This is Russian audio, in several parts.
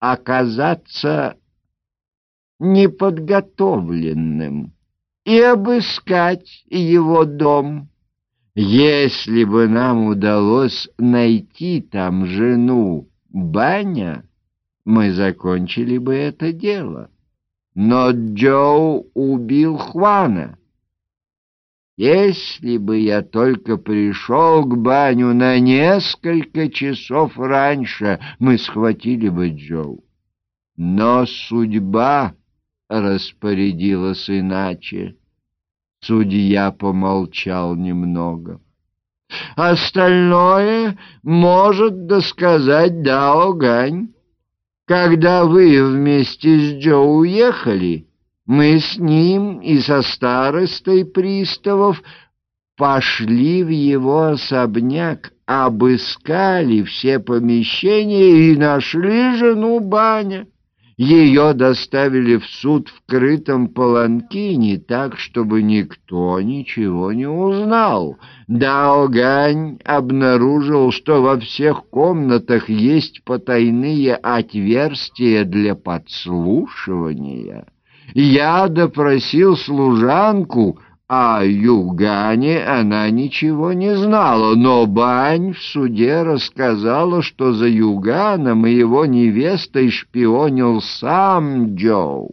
оказаться неподготовленным и обыскать его дом. Если бы нам удалось найти там жену Баня, мы закончили бы это дело. Но Джо убил Хуана. Если бы я только пришел к баню на несколько часов раньше, мы схватили бы Джо. Но судьба распорядилась иначе. Судья помолчал немного. Остальное может досказать Дао Гань. Когда вы вместе с Джо уехали, мы с ним и со старостой приставов пошли в его особняк, обыскали все помещения и нашли жену Баня. Ее доставили в суд в крытом паланкине, так, чтобы никто ничего не узнал. Даогань обнаружил, что во всех комнатах есть потайные отверстия для подслушивания. Я допросил служанку, о Югане она ничего не знала, но Бань в суде рассказала, что за Юганом и его невестой шпионил сам Джоу.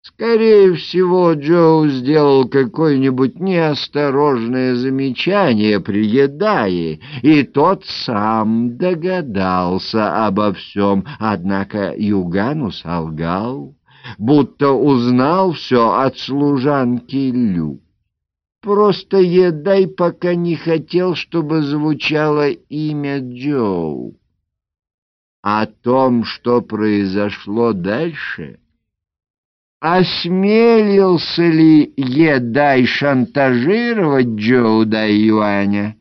Скорее всего, Джоу сделал какое-нибудь неосторожное замечание при Едае, и тот сам догадался обо всем, однако Югану солгал будто узнал все от служанки Лю. Просто Едай пока не хотел, чтобы звучало имя Джоу. О том, что произошло дальше, осмелился ли Едай шантажировать Джоу да Юаня,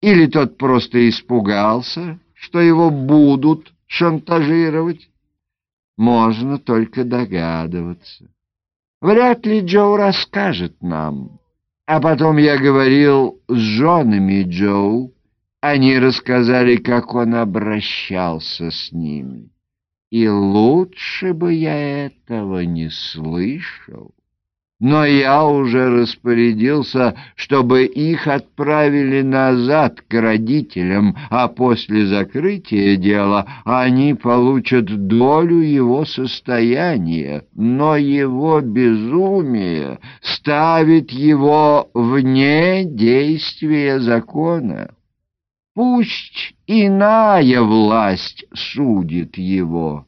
или тот просто испугался, что его будут шантажировать? Можно только догадываться. Вряд ли Джоу расскажет нам. А потом я говорил с женами Джоу. Они рассказали, как он обращался с ними. И лучше бы я этого не слышал но я уже распорядился, чтобы их отправили назад к родителям, а после закрытия дела они получат долю его состояния, но его безумие ставит его вне действия закона. Пусть иная власть судит его.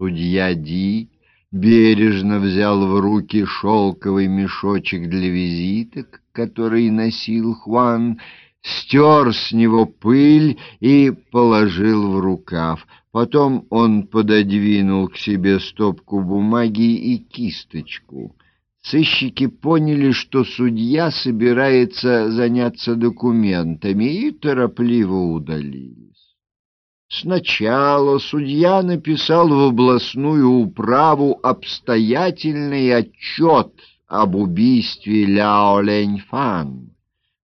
Судья Ди бережно взял в руки шелковый мешочек для визиток, который носил Хуан, стер с него пыль и положил в рукав. Потом он пододвинул к себе стопку бумаги и кисточку. Сыщики поняли, что судья собирается заняться документами, и торопливо удалили. Сначала судья написал в областную управу обстоятельный отчет об убийстве Ляо Леньфан.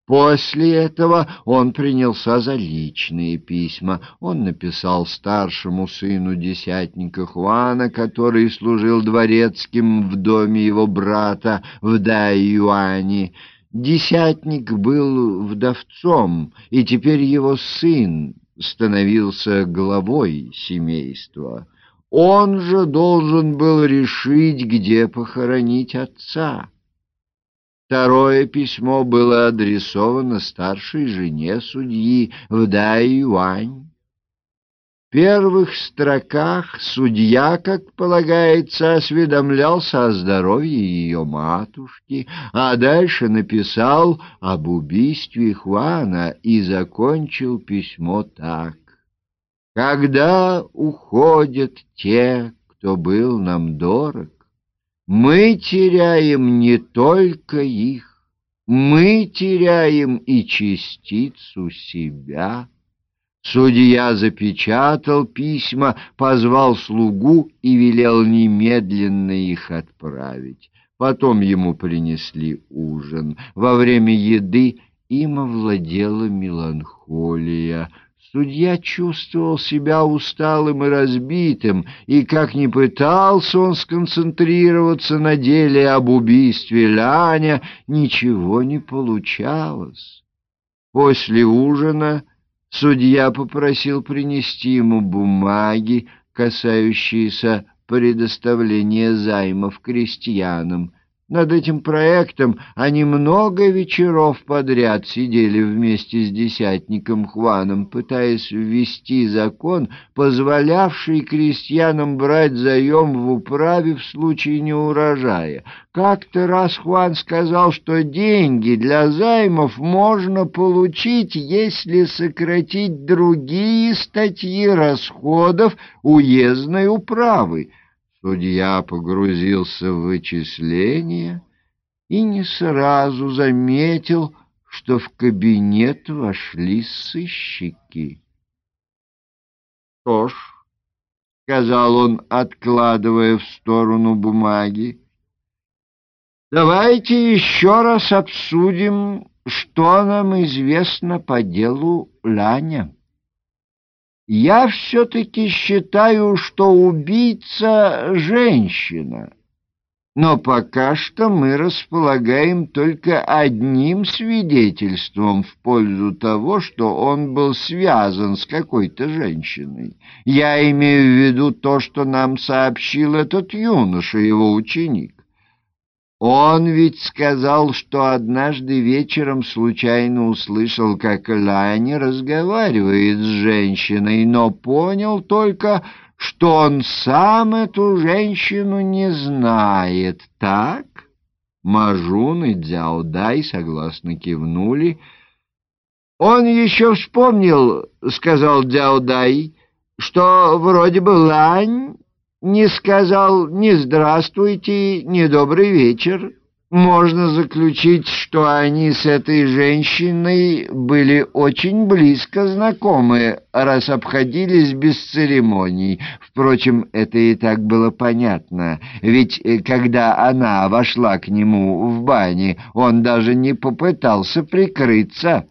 После этого он принялся за личные письма. Он написал старшему сыну десятника Хуана, который служил дворецким в доме его брата в Дайюане. Десятник был вдовцом, и теперь его сын становился главой семейства. Он же должен был решить, где похоронить отца. Второе письмо было адресовано старшей жене судьи Вдай Юань первых строках судья, как полагается, осведомлялся о здоровье ее матушки, а дальше написал об убийстве Хуана и закончил письмо так. «Когда уходят те, кто был нам дорог, мы теряем не только их, мы теряем и частицу себя». Судья запечатал письма, позвал слугу и велел немедленно их отправить. Потом ему принесли ужин. Во время еды им овладела меланхолия. Судья чувствовал себя усталым и разбитым, и как ни пытался он сконцентрироваться на деле об убийстве Ляня, ничего не получалось. После ужина судья попросил принести ему бумаги, касающиеся предоставления займов крестьянам. Над этим проектом они много вечеров подряд сидели вместе с десятником Хваном, пытаясь ввести закон, позволявший крестьянам брать заем в управе в случае неурожая. Как-то раз Хван сказал, что деньги для займов можно получить, если сократить другие статьи расходов уездной управы. Судья погрузился в вычисления и не сразу заметил, что в кабинет вошли сыщики. — Что ж, — сказал он, откладывая в сторону бумаги, — давайте еще раз обсудим, что нам известно по делу Ланя. Я все-таки считаю, что убийца — женщина. Но пока что мы располагаем только одним свидетельством в пользу того, что он был связан с какой-то женщиной. Я имею в виду то, что нам сообщил этот юноша, его ученик. Он ведь сказал, что однажды вечером случайно услышал, как Лани разговаривает с женщиной, но понял только, что он сам эту женщину не знает, так? Мажун и Дзяодай согласно кивнули. «Он еще вспомнил, — сказал Дзяодай, — что вроде бы Лань не сказал ни «здравствуйте», ни «добрый вечер». Можно заключить, что они с этой женщиной были очень близко знакомы, раз обходились без церемоний. Впрочем, это и так было понятно, ведь э, когда она вошла к нему в бане, он даже не попытался прикрыться.